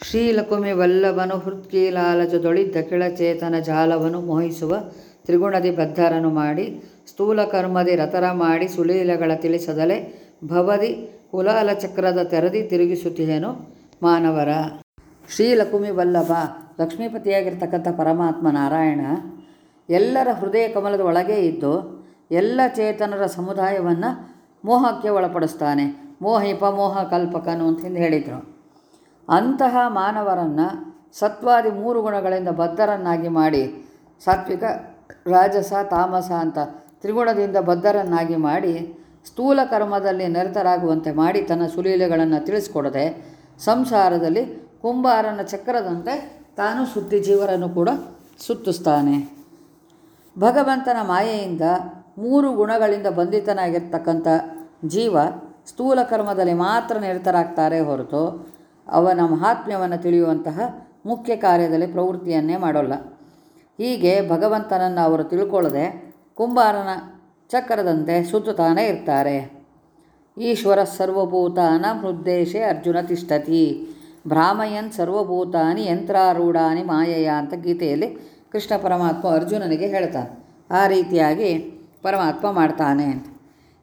ಶ್ರೀಲಕುಮಿ ವಲ್ಲಭನು ಹೃತ್ಕೀಲಾಲಜದೊಳಿದ್ದ ಕೆಳಚೇತನ ಜಾಲವನ್ನು ಮೋಹಿಸುವ ತ್ರಿಗುಣದಿ ಬದ್ಧರನು ಮಾಡಿ ಸ್ಥೂಲ ಕರ್ಮದಿ ರತರ ಮಾಡಿ ಸುಲೀಲಗಳ ತಿಳಿಸದಲೆ ಭವದಿ ಕುಲಾಲ ಚಕ್ರದ ತೆರದಿ ತಿರುಗಿಸುತ್ತಿಯೇನು ಮಾನವರ. ಶ್ರೀಲಕುಮಿ ವಲ್ಲಭ, ಲಕ್ಷ್ಮೀಪತಿಯಾಗಿರ್ತಕ್ಕಂಥ ಪರಮಾತ್ಮ ನಾರಾಯಣ, ಎಲ್ಲರ ಹೃದಯ ಕಮಲದ ಒಳಗೆ ಇದ್ದು ಎಲ್ಲ ಚೇತನರ ಸಮುದಾಯವನ್ನು ಮೋಹಕ್ಕೆ ಒಳಪಡಿಸ್ತಾನೆ. ಮೋಹಿಪ ಮೋಹ ಕಲ್ಪಕನು ಅಂತ ಹಿಂದೆ ಹೇಳಿದರು. ಅಂತಹ ಮಾನವರನ್ನು ಸತ್ವಾದಿ ಮೂರು ಗುಣಗಳಿಂದ ಬದ್ಧರನ್ನಾಗಿ ಮಾಡಿ, ಸಾತ್ವಿಕ, ರಾಜಸ, ತಾಮಸ ಅಂತ ತ್ರಿಗುಣದಿಂದ ಬದ್ಧರನ್ನಾಗಿ ಮಾಡಿ, ಸ್ಥೂಲ ಕರ್ಮದಲ್ಲಿ ನಿರತರಾಗುವಂತೆ ಮಾಡಿ ತನ್ನ ಸುಲೀಲೆಗಳನ್ನು ತಿಳಿಸ್ಕೊಡದೆ, ಸಂಸಾರದಲ್ಲಿ ಕುಂಬಾರನ ಚಕ್ರದಂತೆ ತಾನು ಸುತ್ತಿ ಜೀವರನ್ನು ಕೂಡ ಸುತ್ತಿಸ್ತಾನೆ. ಭಗವಂತನ ಮಾಯೆಯಿಂದ ಮೂರು ಗುಣಗಳಿಂದ ಬಂಧಿತನಾಗಿರ್ತಕ್ಕಂಥ ಜೀವ ಸ್ಥೂಲ ಕರ್ಮದಲ್ಲಿ ಮಾತ್ರ ನಿರತರಾಗ್ತಾರೆ ಹೊರತು ಅವನ ಮಹಾತ್ಮ್ಯವನ್ನು ತಿಳಿಯುವಂತಹ ಮುಖ್ಯ ಕಾರ್ಯದಲ್ಲಿ ಪ್ರವೃತ್ತಿಯನ್ನೇ ಮಾಡೋಲ್ಲ. ಹೀಗೆ ಭಗವಂತನನ್ನು ಅವರು ತಿಳ್ಕೊಳ್ಳದೆ ಕುಂಬಾರನ ಚಕ್ರದಂತೆ ಸುತ್ತುತ್ತಾನೆ ಇರ್ತಾರೆ. ಈಶ್ವರ ಸರ್ವಭೂತಾನ ಹೃದ್ದೇಶೆ ಅರ್ಜುನ ತಿಷ್ಠತಿ ಭ್ರಾಮಯನ್ ಸರ್ವಭೂತಾನಿ ಯಂತ್ರಾರೂಢಾನಿ ಮಾಯಯ ಅಂತ ಗೀತೆಯಲ್ಲಿ ಕೃಷ್ಣ ಪರಮಾತ್ಮ ಅರ್ಜುನನಿಗೆ ಹೇಳ್ತಾನೆ. ಆ ರೀತಿಯಾಗಿ ಪರಮಾತ್ಮ ಮಾಡ್ತಾನೆ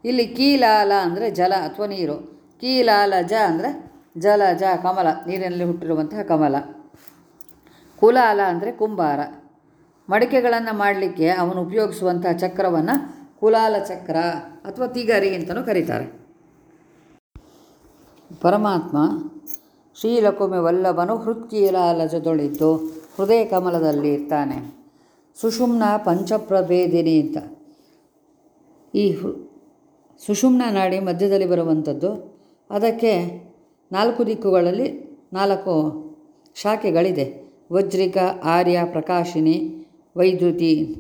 ಇಲ್ಲಿ ಕೀಲಾಲ ಅಂದರೆ ಜಲ ಅಥವಾ ನೀರು. ಕೀಲಾಲಜ ಅಂದರೆ ಜಲಜ ಕಮಲ, ನೀರಿನಲ್ಲಿ ಹುಟ್ಟಿರುವಂತಹ ಕಮಲ. ಕುಲಾಲ ಅಂದರೆ ಕುಂಬಾರ. ಮಡಿಕೆಗಳನ್ನು ಮಾಡಲಿಕ್ಕೆ ಅವನು ಉಪಯೋಗಿಸುವಂತಹ ಚಕ್ರವನ್ನು ಕುಲಾಲ ಚಕ್ರ ಅಥವಾ ತಿಗರಿ ಅಂತಲೂ ಕರೀತಾರೆ. ಪರಮಾತ್ಮ ಶ್ರೀಲಕುಮೆ ವಲ್ಲಭನು ಹೃತ್ಕೀಲಾಲಜದೊಳಿದ್ದು ಹೃದಯ ಕಮಲದಲ್ಲಿ ಇರ್ತಾನೆ. ಸುಷುಮ್ನ ಪಂಚಪ್ರಭೇದಿನಿ ಅಂತ. ಈ ಸುಷುಮ್ನ ನಾಡಿ ಮಧ್ಯದಲ್ಲಿ ಬರುವಂಥದ್ದು. ಅದಕ್ಕೆ ನಾಲ್ಕು ದಿಕ್ಕುಗಳಲ್ಲಿ ನಾಲ್ಕು ಶಾಖೆಗಳಿದೆ. ವಜ್ರಿಕ, ಆರ್ಯ, ಪ್ರಕಾಶಿನಿ, ವೈದ್ಯುತಿ.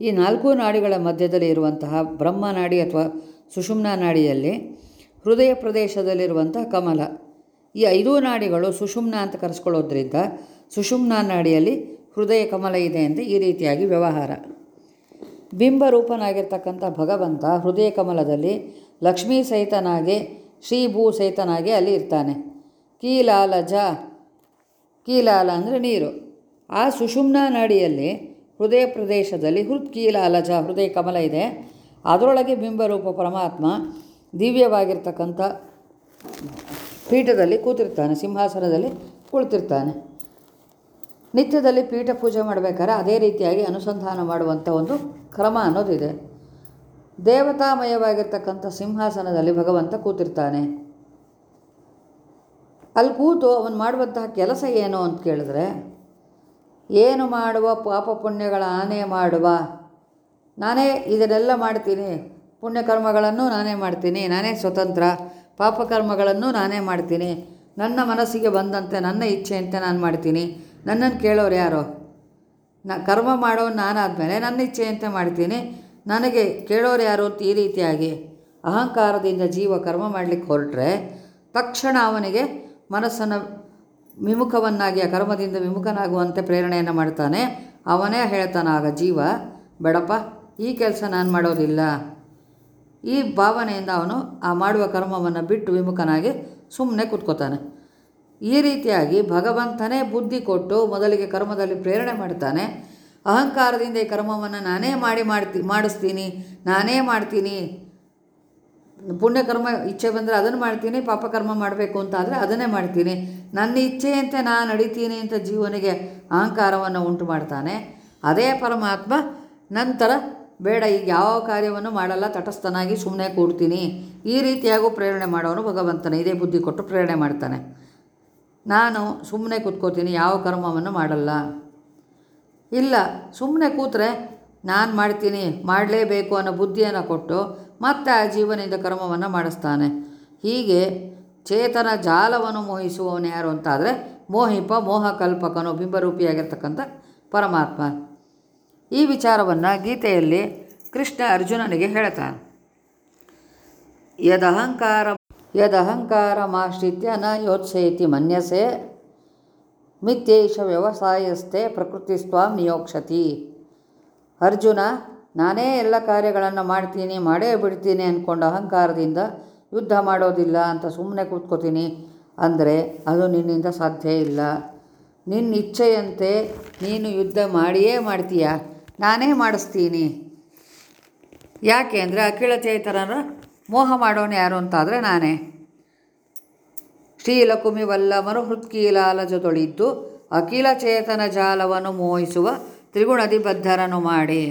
ಈ ನಾಲ್ಕು ನಾಡಿಗಳ ಮಧ್ಯದಲ್ಲಿ ಇರುವಂತಹ ಬ್ರಹ್ಮನಾಡಿ ಅಥವಾ ಸುಷುಮ್ನ ನಾಡಿಯಲ್ಲಿ ಹೃದಯ ಪ್ರದೇಶದಲ್ಲಿರುವಂತಹ ಕಮಲ. ಈ ಐದೂ ನಾಡಿಗಳು ಸುಷುಮ್ನ ಅಂತ ಕರೆಸ್ಕೊಳ್ಳೋದ್ರಿಂದ ಸುಷುಮ್ನ ನಾಡಿಯಲ್ಲಿ ಹೃದಯ ಕಮಲ ಇದೆ ಅಂತ ಈ ರೀತಿಯಾಗಿ ವ್ಯವಹಾರ. ಬಿಂಬರೂಪನಾಗಿರ್ತಕ್ಕಂಥ ಭಗವಂತ ಹೃದಯ ಕಮಲದಲ್ಲಿ ಲಕ್ಷ್ಮೀ ಸಹಿತನಾಗಿ ಶ್ರೀಭೂ ಸಹಿತನಾಗಿ ಅಲ್ಲಿ ಇರ್ತಾನೆ. ಕೀಲಾಲಜ, ಕೀಲಾಲ ಅಂದರೆ ನೀರು. ಆ ಸುಷುಮ್ನ ನಾಡಿಯಲ್ಲಿ ಹೃದಯ ಪ್ರದೇಶದಲ್ಲಿ ಹೃತ್ ಕೀಲಾಲಜ, ಹೃದಯ ಕಮಲ ಇದೆ. ಅದರೊಳಗೆ ಬಿಂಬರೂಪ ಪರಮಾತ್ಮ ದಿವ್ಯವಾಗಿರ್ತಕ್ಕಂಥ ಪೀಠದಲ್ಲಿ ಕೂತಿರ್ತಾನೆ, ಸಿಂಹಾಸನದಲ್ಲಿ ಕುಳಿತಿರ್ತಾನೆ. ನಿತ್ಯದಲ್ಲಿ ಪೀಠ ಪೂಜೆ ಮಾಡಬೇಕಾದ್ರೆ ಅದೇ ರೀತಿಯಾಗಿ ಅನುಸಂಧಾನ ಮಾಡುವಂಥ ಒಂದು ಕ್ರಮ ಅನ್ನೋದಿದೆ. ದೇವತಾಮಯವಾಗಿರ್ತಕ್ಕಂಥ ಸಿಂಹಾಸನದಲ್ಲಿ ಭಗವಂತ ಕೂತಿರ್ತಾನೆ. ಅಲ್ಲಿ ಕೂತು ಅವನು ಮಾಡುವಂತಹ ಕೆಲಸ ಏನು ಅಂತ ಕೇಳಿದ್ರೆ, ಏನು ಮಾಡುವ ಪಾಪ ಪುಣ್ಯಗಳ ಆನೆ ಮಾಡುವ, ನಾನೇ ಇದನ್ನೆಲ್ಲ ಮಾಡ್ತೀನಿ, ಪುಣ್ಯಕರ್ಮಗಳನ್ನು ನಾನೇ ಮಾಡ್ತೀನಿ, ನಾನೇ ಸ್ವತಂತ್ರ, ಪಾಪಕರ್ಮಗಳನ್ನು ನಾನೇ ಮಾಡ್ತೀನಿ, ನನ್ನ ಮನಸ್ಸಿಗೆ ಬಂದಂತೆ, ನನ್ನ ಇಚ್ಛೆಯಂತೆ ನಾನು ಮಾಡ್ತೀನಿ, ನನ್ನನ್ನು ಕೇಳೋರು ಯಾರೋ? ನ, ಕರ್ಮ ಮಾಡೋನು ನಾನಾದಮೇಲೆ ನನ್ನ ಇಚ್ಛೆಯಂತೆ ಮಾಡ್ತೀನಿ ನನಗೆ ಕೇಳೋರು ಯಾರು ಅಂತ ಈ ರೀತಿಯಾಗಿ ಅಹಂಕಾರದಿಂದ ಜೀವ ಕರ್ಮ ಮಾಡಲಿಕ್ಕೆ ಹೊರಟ್ರೆ ತಕ್ಷಣ ಅವನಿಗೆ ಮನಸ್ಸನ್ನು ವಿಮುಖವನ್ನಾಗಿ ಆ ಕರ್ಮದಿಂದ ವಿಮುಖನಾಗುವಂತೆ ಪ್ರೇರಣೆಯನ್ನು ಮಾಡ್ತಾನೆ. ಅವನೇ ಹೇಳ್ತಾನೆ, ಆಗ ಜೀವ, ಬೇಡಪ್ಪ, ಈ ಕೆಲಸ ನಾನು ಮಾಡೋದಿಲ್ಲ. ಈ ಭಾವನೆಯಿಂದ ಅವನು ಆ ಮಾಡುವ ಕರ್ಮವನ್ನು ಬಿಟ್ಟು ವಿಮುಖನಾಗಿ ಸುಮ್ಮನೆ ಕೂತ್ಕೋತಾನೆ. ಈ ರೀತಿಯಾಗಿ ಭಗವಂತನೇ ಬುದ್ಧಿ ಕೊಟ್ಟು ಮೊದಲಿಗೆ ಕರ್ಮದಲ್ಲಿ ಪ್ರೇರಣೆ ಮಾಡ್ತಾನೆ. ಅಹಂಕಾರದಿಂದ ಈ ಕರ್ಮವನ್ನು ನಾನೇ ಮಾಡಿ ಮಾಡ್ತಿ, ಮಾಡಿಸ್ತೀನಿ, ನಾನೇ ಮಾಡ್ತೀನಿ. ಪುಣ್ಯಕರ್ಮ ಇಚ್ಛೆ ಬಂದರೆ ಅದನ್ನು ಮಾಡ್ತೀನಿ ಪಾಪಕರ್ಮ ಮಾಡಬೇಕು ಅಂತ ಆದರೆ ಅದನ್ನೇ ಮಾಡ್ತೀನಿ. ನನ್ನ ಇಚ್ಛೆಯಂತೆ ನಾನು ನಡೀತೀನಿ ಅಂತ ಜೀವನಿಗೆ ಅಹಂಕಾರವನ್ನು ಉಂಟು ಮಾಡ್ತಾನೆ. ಅದೇ ಪರಮಾತ್ಮ ನಂತರ ಬೇಡ, ಈಗ ಯಾವ ಕಾರ್ಯವನ್ನು ಮಾಡಲ್ಲ, ತಟಸ್ಥನಾಗಿ ಸುಮ್ಮನೆ ಕೂಡ್ತೀನಿ. ಈ ರೀತಿಯಾಗೂ ಪ್ರೇರಣೆ ಮಾಡೋನು ಭಗವಂತನ, ಇದೇ ಬುದ್ಧಿ ಕೊಟ್ಟು ಪ್ರೇರಣೆ ಮಾಡ್ತಾನೆ. ನಾನು ಸುಮ್ಮನೆ ಕೂತ್ಕೋತೀನಿ, ಯಾವ ಕರ್ಮವನ್ನು ಮಾಡಲ್ಲ. ಇಲ್ಲ ಸುಮ್ಮನೆ ಕೂತ್ರೆ ನಾನು ಮಾಡ್ತೀನಿ, ಮಾಡಲೇಬೇಕು ಅನ್ನೋ ಬುದ್ಧಿಯನ್ನು ಕೊಟ್ಟು ಮತ್ತೆ ಆ ಜೀವನದಿಂದ ಕರ್ಮವನ್ನು ಮಾಡಿಸ್ತಾನೆ. ಹೀಗೆ ಚೇತನ ಜಾಲವನ್ನು ಮೋಹಿಸುವವನು ಯಾರು ಅಂತಾದರೆ ಮೋಹಿಪ ಮೋಹ ಕಲ್ಪಕನು ಬಿಂಬರೂಪಿಯಾಗಿರ್ತಕ್ಕಂಥ ಪರಮಾತ್ಮ. ಈ ವಿಚಾರವನ್ನು ಗೀತೆಯಲ್ಲಿ ಕೃಷ್ಣ ಅರ್ಜುನನಿಗೆ ಹೇಳ್ತಾನೆ. ಯದಹಂಕಾರ ಯದಹಂಕಾರಮಾಶ್ರಿತ್ಯ ನ ಯೋತ್ಸೇತಿ ಮನ್ಯಸೆ ಮಿಥ್ಯೇಷ ವ್ಯವಸಾಯಸ್ಥೆ ಪ್ರಕೃತಿ ಸ್ವಾಂ ನಿಯೋಕ್ಷತಿ. ಅರ್ಜುನ, ನಾನೇ ಎಲ್ಲ ಕಾರ್ಯಗಳನ್ನು ಮಾಡ್ತೀನಿ, ಮಾಡೇ ಬಿಡ್ತೀನಿ ಅಂದ್ಕೊಂಡು ಅಹಂಕಾರದಿಂದ ಯುದ್ಧ ಮಾಡೋದಿಲ್ಲ ಅಂತ ಸುಮ್ಮನೆ ಕೂತ್ಕೋತೀನಿ ಅಂದರೆ ಅದು ನಿನ್ನಿಂದ ಸಾಧ್ಯ ಇಲ್ಲ. ನಿನ್ನ ಇಚ್ಛೆಯಂತೆ ನೀನು ಯುದ್ಧ ಮಾಡಿಯೇ ಮಾಡ್ತೀಯ? ನಾನೇ ಮಾಡಿಸ್ತೀನಿ. ಯಾಕೆ ಅಂದರೆ ಅಖಿಳ ಚೇತನರ ಮೋಹ ಮಾಡೋನು ಯಾರು ಅಂತಾದರೆ ನಾನೇ. ಶ್ರೀಲಕುಮಿ ವಲ್ಲಭನು ಹೃತ್ಕೀಲಾಲಜದೊಳಿದ್ದು ಅಖಿಲ ಚೇತನ ಜಾಲವನ್ನು ಮೋಹಿಸುವ ತ್ರಿಗುಣದಿ ಬದ್ಧರನು ಮಾಡಿ.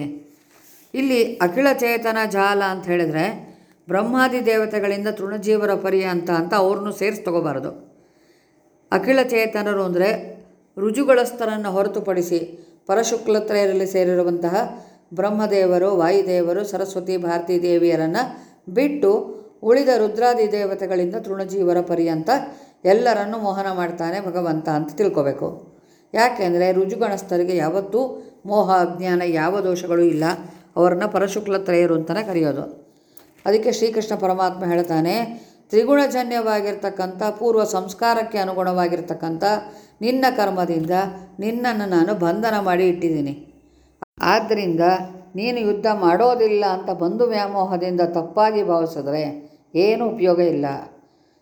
ಇಲ್ಲಿ ಅಖಿಲ ಚೇತನ ಜಾಲ ಅಂತ ಹೇಳಿದರೆ ಬ್ರಹ್ಮಾದಿ ದೇವತೆಗಳಿಂದ ತೃಣಜೀವರ ಪರಿ ಅಂತ ಅವ್ರನ್ನೂ ಸೇರಿಸಿ ತಗೋಬಾರದು. ಅಖಿಲ ಚೇತನರು ಅಂದರೆ ರುಜುಗಳಸ್ಥರನ್ನು ಹೊರತುಪಡಿಸಿ ಪರಶುಕ್ಲತ್ರಯರಲ್ಲಿ ಸೇರಿರುವಂತಹ ಬ್ರಹ್ಮದೇವರು, ವಾಯುದೇವರು, ಸರಸ್ವತಿ ಭಾರತೀ ದೇವಿಯರನ್ನು ಬಿಟ್ಟು ಉಳಿದ ರುದ್ರಾದಿ ದೇವತೆಗಳಿಂದ ತೃಣಜೀವರ ಪರ್ಯಂತ ಎಲ್ಲರನ್ನೂ ಮೋಹನ ಮಾಡ್ತಾನೆ ಭಗವಂತ ಅಂತ ತಿಳ್ಕೋಬೇಕು. ಯಾಕೆಂದರೆ ರುಜುಗಣಸ್ಥರಿಗೆ ಯಾವತ್ತೂ ಮೋಹ, ಅಜ್ಞಾನ ಯಾವ ದೋಷಗಳು ಇಲ್ಲ. ಅವರನ್ನ ಪರಶುಕ್ಲತ್ರಯರು ಅಂತಲೇ ಕರೆಯೋದು. ಅದಕ್ಕೆ ಶ್ರೀಕೃಷ್ಣ ಪರಮಾತ್ಮ ಹೇಳ್ತಾನೆ, ತ್ರಿಗುಣಜನ್ಯವಾಗಿರ್ತಕ್ಕಂಥ ಪೂರ್ವ ಸಂಸ್ಕಾರಕ್ಕೆ ಅನುಗುಣವಾಗಿರ್ತಕ್ಕಂಥ ನಿನ್ನ ಕರ್ಮದಿಂದ ನಿನ್ನನ್ನು ನಾನು ಬಂಧನ ಮಾಡಿ ಇಟ್ಟಿದ್ದೀನಿ. ಆದ್ದರಿಂದ ನೀನು ಯುದ್ಧ ಮಾಡೋದಿಲ್ಲ ಅಂತ ಬಂಧು ವ್ಯಾಮೋಹದಿಂದ ತಪ್ಪಾಗಿ ಭಾವಿಸಿದ್ರೆ ಏನೂ ಉಪಯೋಗ ಇಲ್ಲ.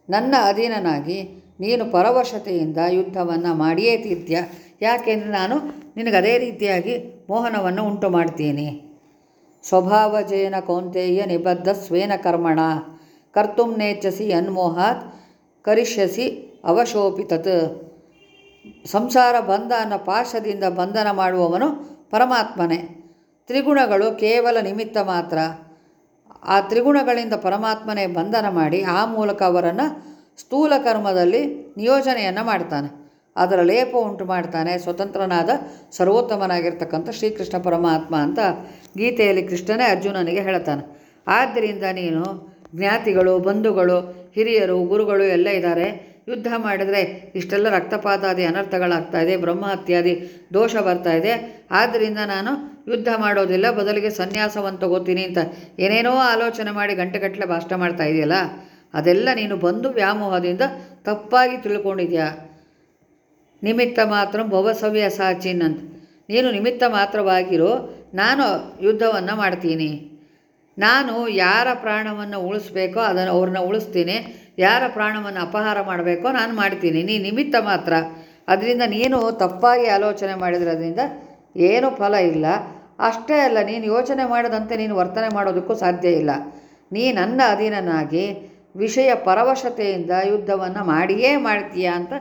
ನನ್ನ ಅಧೀನನಾಗಿ ನೀನು ಪರವಶತೆಯಿಂದ ಯುದ್ಧವನ್ನು ಮಾಡಿಯೇ ತೀರ್ತ್ಯ? ಯಾಕೆಂದರೆ ನಾನು ನಿನಗೆ ಅದೇ ರೀತಿಯಾಗಿ ಮೋಹನವನ್ನು ಉಂಟು ಮಾಡ್ತೀನಿ ಸ್ವಭಾವಜೇನ ಕೌಂತೆಯ ನಿಬದ್ಧ ಸ್ವೇನ ಕರ್ಮಣ. ಕರ್ತುಂ ನೇಚ್ಛಸಿ ಅನ್ಮೋಹಾತ್ ಕರಿಷ್ಯಸಿ ಅವಶೋಪಿ ತತ್ ಸಂಸಾರ ಬಂಧ ಅನ್ನೋ ಪಾಶದಿಂದ ಬಂಧನ ಮಾಡುವವನು ಪರಮಾತ್ಮನೇ. ತ್ರಿಗುಣಗಳು ಕೇವಲ ನಿಮಿತ್ತ ಮಾತ್ರ. ಆ ತ್ರಿಗುಣಗಳಿಂದ ಪರಮಾತ್ಮನೇ ಬಂಧನ ಮಾಡಿ ಆ ಮೂಲಕ ಅವರನ್ನು ಸ್ಥೂಲ ಕರ್ಮದಲ್ಲಿ ನಿಯೋಜನೆಯನ್ನು ಮಾಡ್ತಾನೆ. ಅದರ ಲೇಪ ಉಂಟು ಮಾಡ್ತಾನೆ. ಸ್ವತಂತ್ರನಾದ ಸರ್ವೋತ್ತಮನಾಗಿರ್ತಕ್ಕಂಥ ಶ್ರೀಕೃಷ್ಣ ಪರಮಾತ್ಮ ಅಂತ ಗೀತೆಯಲ್ಲಿ ಕೃಷ್ಣನೇ ಅರ್ಜುನನಿಗೆ ಹೇಳ್ತಾನೆ. ಆದ್ದರಿಂದ ನೀನು ಜ್ಞಾತಿಗಳು, ಬಂಧುಗಳು, ಹಿರಿಯರು, ಗುರುಗಳು ಎಲ್ಲ ಇದ್ದಾರೆ ಯುದ್ಧ ಮಾಡಿದರೆ ಇಷ್ಟೆಲ್ಲ ರಕ್ತಪಾತಾದಿ ಅನರ್ಥಗಳಾಗ್ತಾ ಇದೆ, ಬ್ರಹ್ಮಹತ್ಯಾದಿ ದೋಷ ಬರ್ತಾ ಇದೆ. ಆದ್ದರಿಂದ ನಾನು ಯುದ್ಧ ಮಾಡೋದಿಲ್ಲ, ಬದಲಿಗೆ ಸನ್ಯಾಸವನ್ನು ತಗೋತೀನಿ ಅಂತ. ಏನೇನೋ ಆಲೋಚನೆ ಮಾಡಿ ಗಂಟೆಗಟ್ಟಲೆ ಭಾಷಣ ಮಾಡ್ತಾ ಇದೆಯಲ್ಲ? ಅದೆಲ್ಲ ನೀನು ಬಂದು ವ್ಯಾಮೋಹದಿಂದ ತಪ್ಪಾಗಿ ತಿಳ್ಕೊಂಡಿದ್ಯಾ? ನಿಮಿತ್ತ ಮಾತ್ರ ಭವಸವ್ಯ ಸಾಚಿನ್ ಅಂತ. ನೀನು ನಿಮಿತ್ತ ಮಾತ್ರವಾಗಿರೋ ನಾನು ಯುದ್ಧವನ್ನು ಮಾಡ್ತೀನಿ. ನಾನು ಯಾರ ಪ್ರಾಣವನ್ನು ಉಳಿಸ್ಬೇಕೋ ಅದನ್ನು ಅವ್ರನ್ನ ಉಳಿಸ್ತೀನಿ. ಯಾರ ಪ್ರಾಣವನ್ನು ಅಪಹಾರ ಮಾಡಬೇಕೋ ನಾನು ಮಾಡ್ತೀನಿ. ನೀ ನಿಮಿತ್ತ ಮಾತ್ರ. ಅದರಿಂದ ನೀನು ತಪ್ಪಾಗಿ ಆಲೋಚನೆ ಮಾಡಿದ್ರದ್ರಿಂದ ಏನೂ ಫಲ ಇಲ್ಲ. ಅಷ್ಟೇ ಅಲ್ಲ, ನೀನು ಯೋಚನೆ ಮಾಡದಂತೆ ನೀನು ವರ್ತನೆ ಮಾಡೋದಕ್ಕೂ ಸಾಧ್ಯ ಇಲ್ಲ. ನೀ ನನ್ನ ಅಧೀನನಾಗಿ ವಿಷಯ ಪರವಶತೆಯಿಂದ ಯುದ್ಧವನ್ನು ಮಾಡಿಯೇ ಮಾಡ್ತೀಯ ಅಂತ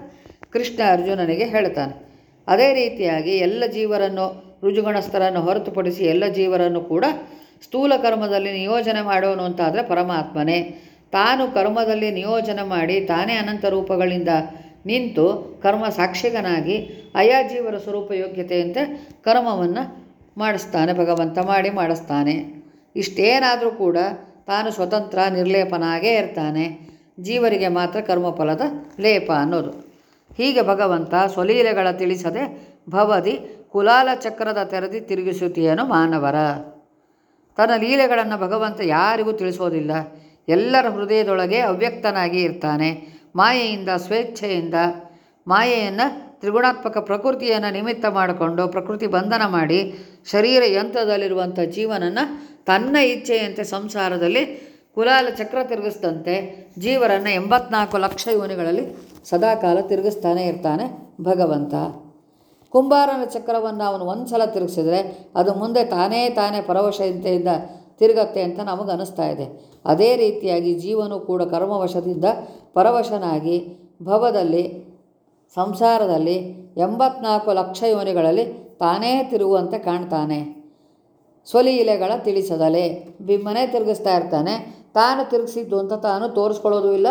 ಕೃಷ್ಣ ಅರ್ಜುನನಿಗೆ ಹೇಳ್ತಾನೆ. ಅದೇ ರೀತಿಯಾಗಿ ಎಲ್ಲ ಜೀವರನ್ನು, ರುಜುಗಣಸ್ಥರನ್ನು ಹೊರತುಪಡಿಸಿ ಎಲ್ಲ ಜೀವರನ್ನು ಕೂಡ ಸ್ಥೂಲ ಕರ್ಮದಲ್ಲಿ ನಿಯೋಜನೆ ಮಾಡೋನು ಅಂತಾದರೆ ಪರಮಾತ್ಮನೇ. ತಾನು ಕರ್ಮದಲ್ಲಿ ನಿಯೋಜನೆ ಮಾಡಿ ತಾನೇ ಅನಂತ ರೂಪಗಳಿಂದ ನಿಂತು ಕರ್ಮ ಸಾಕ್ಷಿಗನಾಗಿ ಆಯಾ ಜೀವರ ಸ್ವರೂಪ ಯೋಗ್ಯತೆಯಂತೆ ಕರ್ಮವನ್ನು ಮಾಡಿಸ್ತಾನೆ, ಭಗವಂತ ಮಾಡಿ ಮಾಡಿಸ್ತಾನೆ. ಇಷ್ಟೇನಾದರೂ ಕೂಡ ತಾನು ಸ್ವತಂತ್ರ, ನಿರ್ಲೇಪನಾಗೇ ಇರ್ತಾನೆ. ಜೀವರಿಗೆ ಮಾತ್ರ ಕರ್ಮಫಲದ ಲೇಪ ಅನ್ನೋದು. ಹೀಗೆ ಭಗವಂತ ಸ್ವಲೀಲೆಗಳ ತಿಳಿಸದೆ ಭವದಿ ಕುಲಾಲ ಚಕ್ರದ ತೆರೆದಿ ತಿರುಗಿಸುತ್ತೀಯನು ಮಾನವರ. ತನ್ನ ಲೀಲೆಗಳನ್ನು ಭಗವಂತ ಯಾರಿಗೂ ತಿಳಿಸೋದಿಲ್ಲ. ಎಲ್ಲರ ಹೃದಯದೊಳಗೆ ಅವ್ಯಕ್ತನಾಗಿ ಇರ್ತಾನೆ. ಮಾಯೆಯಿಂದ, ಸ್ವೇಚ್ಛೆಯಿಂದ, ಮಾಯೆಯನ್ನು, ತ್ರಿಗುಣಾತ್ಮಕ ಪ್ರಕೃತಿಯನ್ನು ನಿಮಿತ್ತ ಮಾಡಿಕೊಂಡು ಪ್ರಕೃತಿ ಬಂಧನ ಮಾಡಿ ಶರೀರ ಯಂತ್ರದಲ್ಲಿರುವಂಥ ಜೀವನನ್ನು ತನ್ನ ಇಚ್ಛೆಯಂತೆ ಸಂಸಾರದಲ್ಲಿ ಕುಲಾಲ ಚಕ್ರ ತಿರುಗಿಸಿದಂತೆ ಜೀವರನ್ನು ಎಂಬತ್ನಾಲ್ಕು ಲಕ್ಷ ಯೋನಿಗಳಲ್ಲಿ ಸದಾಕಾಲ ತಿರುಗಿಸ್ತಾನೆ ಇರ್ತಾನೆ ಭಗವಂತ. ಕುಂಬಾರನ ಚಕ್ರವನ್ನು ಅವನು ಒಂದು ಸಲ ತಿರುಗಿಸಿದರೆ ಅದು ಮುಂದೆ ತಾನೇ ತಾನೇ ಪರವಶತೆಯಿಂದ ತಿರುಗತ್ತೆ ಅಂತ ನಮಗೆ ಇದೆ. ಅದೇ ರೀತಿಯಾಗಿ ಜೀವನು ಕೂಡ ಕರ್ಮವಶದಿಂದ ಪರವಶನಾಗಿ ಭವದಲ್ಲಿ, ಸಂಸಾರದಲ್ಲಿ ಎಂಬತ್ನಾಲ್ಕು ಲಕ್ಷ ಯೋನಿಗಳಲ್ಲಿ ತಾನೇ ತಿರುಗುವಂತೆ ಕಾಣ್ತಾನೆ. ಸ್ವಲೀಲೆಗಳ ತಿಳಿಸದಲೆ, ಬಿಮ್ಮನೆ ತಿರುಗಿಸ್ತಾ ಇರ್ತಾನೆ. ತಾನು ತಿರುಗಿಸಿದ್ದು ಅಂತ ತಾನು ತೋರಿಸ್ಕೊಳ್ಳೋದು ಇಲ್ಲ.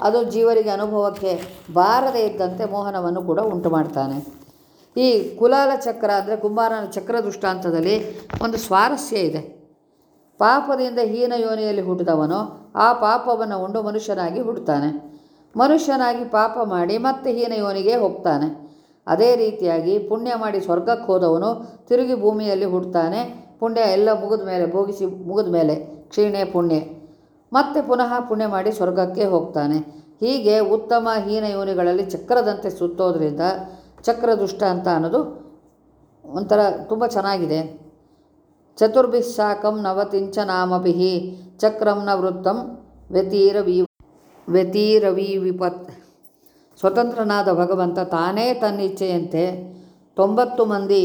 ಅದು ಜೀವರಿಗೆ ಅನುಭವಕ್ಕೆ ಬಾರದೇ ಇದ್ದಂತೆ ಮೋಹನವನ್ನು ಕೂಡ ಉಂಟು ಮಾಡ್ತಾನೆ. ಈ ಕುಲಾಲ ಚಕ್ರ ಅಂದರೆ ಕುಂಬಾರನ ಚಕ್ರ ದೃಷ್ಟಾಂತದಲ್ಲಿ ಒಂದು ಸ್ವಾರಸ್ಯ ಇದೆ. ಪಾಪದಿಂದ ಹೀನ ಯೋನಿಯಲ್ಲಿ ಹುಟ್ಟಿದವನು ಆ ಪಾಪವನ್ನು ಉಂಡು ಮನುಷ್ಯನಾಗಿ ಹುಡ್ತಾನೆ ಮನುಷ್ಯನಾಗಿ ಪಾಪ ಮಾಡಿ ಮತ್ತೆ ಹೀನ ಯೋನಿಗೆ ಹೋಗ್ತಾನೆ. ಅದೇ ರೀತಿಯಾಗಿ ಪುಣ್ಯ ಮಾಡಿ ಸ್ವರ್ಗಕ್ಕೆ ಹೋದವನು ತಿರುಗಿ ಭೂಮಿಯಲ್ಲಿ ಹುಡ್ತಾನೆ ಪುಣ್ಯ ಎಲ್ಲ ಮುಗಿದ ಮೇಲೆ, ಭೋಗಿಸಿ ಮುಗಿದ ಮೇಲೆ ಕ್ಷೀಣೆ ಪುಣ್ಯ. ಮತ್ತೆ ಪುನಃ ಪುಣ್ಯ ಮಾಡಿ ಸ್ವರ್ಗಕ್ಕೆ ಹೋಗ್ತಾನೆ. ಹೀಗೆ ಉತ್ತಮ ಹೀನ ಯೋನಿಗಳಲ್ಲಿ ಚಕ್ರದಂತೆ ಸುತ್ತೋದ್ರಿಂದ ಚಕ್ರ ದುಷ್ಟ ಅಂತ ಅನ್ನೋದು ಒಂಥರ ತುಂಬ ಚೆನ್ನಾಗಿದೆ. ಚತುರ್ಭಿಃ ಸಾಕಂ ನವತಿಂಚ ನಾಮಭಿಃ ಚಕ್ರಂ ನ ವೃತ್ತಂ ವ್ಯತೀರವಿ ವ್ಯತಿರವಿ ವಿಪತ್. ಸ್ವತಂತ್ರನಾದ ಭಗವಂತ ತಾನೇ ತನ್ನಿಚ್ಛೆಯಂತೆ ತೊಂಬತ್ತು ಮಂದಿ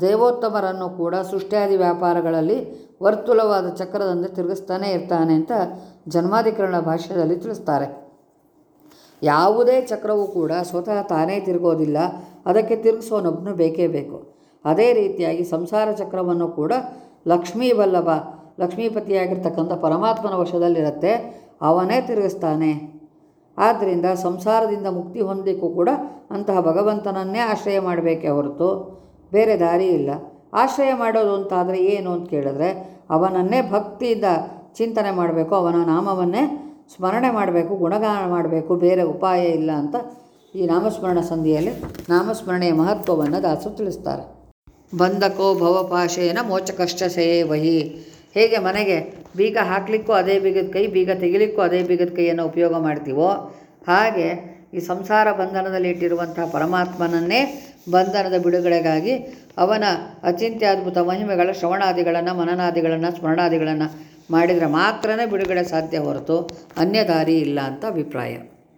ದೇವೋತ್ತಮರನ್ನು ಕೂಡ ಸೃಷ್ಟಿಯಾದಿ ವ್ಯಾಪಾರಗಳಲ್ಲಿ ವರ್ತುಲವಾದ ಚಕ್ರದಂತೆ ತಿರುಗಿಸ್ತಾನೆ ಇರ್ತಾನೆ ಅಂತ ಜನ್ಮಾಧಿಕರಣ ಭಾಷೆಯಲ್ಲಿ ತಿಳಿಸ್ತಾರೆ. ಯಾವುದೇ ಚಕ್ರವೂ ಕೂಡ ಸ್ವತಃ ತಾನೇ ತಿರುಗೋದಿಲ್ಲ, ಅದಕ್ಕೆ ತಿರುಗಿಸೋನೊಬ್ಬನು ಬೇಕೇ ಬೇಕು. ಅದೇ ರೀತಿಯಾಗಿ ಸಂಸಾರ ಚಕ್ರವನ್ನು ಕೂಡ ಲಕ್ಷ್ಮೀ ವಲ್ಲಭ, ಲಕ್ಷ್ಮೀಪತಿಯಾಗಿರ್ತಕ್ಕಂಥ ಪರಮಾತ್ಮನ ವಶದಲ್ಲಿರುತ್ತೆ, ಅವನೇ ತಿರುಗಿಸ್ತಾನೆ. ಆದ್ದರಿಂದ ಸಂಸಾರದಿಂದ ಮುಕ್ತಿ ಹೊಂದಿಕ್ಕೂ ಕೂಡ ಅಂತಹ ಭಗವಂತನನ್ನೇ ಆಶ್ರಯ ಮಾಡಬೇಕೆ ಹೊರತು ಬೇರೆ ದಾರಿ ಇಲ್ಲ. ಆಶ್ರಯ ಮಾಡೋದು ಅಂತಾದರೆ ಏನು ಅಂತ ಕೇಳಿದ್ರೆ, ಅವನನ್ನೇ ಭಕ್ತಿಯಿಂದ ಚಿಂತನೆ ಮಾಡಬೇಕು, ಅವನ ನಾಮವನ್ನೇ ಸ್ಮರಣೆ ಮಾಡಬೇಕು, ಗುಣಗಾನ ಮಾಡಬೇಕು, ಬೇರೆ ಉಪಾಯ ಇಲ್ಲ ಅಂತ ಈ ನಾಮಸ್ಮರಣ ಸಂಧಿಯಲ್ಲಿ ನಾಮಸ್ಮರಣೆಯ ಮಹತ್ವವನ್ನು ದಾಸು ತಿಳಿಸ್ತಾರೆ. ಬಂಧಕೋ ಭವಪಾಶೇನ ಮೋಚಕಶ್ಚ ಸೇವಹಿ. ಹೇಗೆ ಮನೆಗೆ ಬೀಗ ಹಾಕಲಿಕ್ಕೂ ಅದೇ ಬೀಗದ ಕೈ, ಬೀಗ ತೆಗಿಲಿಕ್ಕೂ ಅದೇ ಬೀಗದ ಕೈಯನ್ನು ಉಪಯೋಗ ಮಾಡ್ತೀವೋ? ಹಾಗೆ ಈ ಸಂಸಾರ ಬಂಧನದಲ್ಲಿ ಇಟ್ಟಿರುವಂತಹ ಪರಮಾತ್ಮನನ್ನೇ ಬಂಧನದ ಬಿಡುಗಡೆಗಾಗಿ ಅವನ ಅಚಿಂತ್ಯದ್ಭುತ ಮಹಿಮೆಗಳ ಶ್ರವಣಾದಿಗಳನ್ನು, ಮನನಾದಿಗಳನ್ನು, ಸ್ಮರಣಾದಿಗಳನ್ನು ಮಾಡಿದರೆ ಮಾತ್ರನೇ ಬಿಡುಗಡೆ ಸಾಧ್ಯ ಹೊರತು ಅನ್ಯ ದಾರಿ ಇಲ್ಲ ಅಂತ ಅಭಿಪ್ರಾಯ.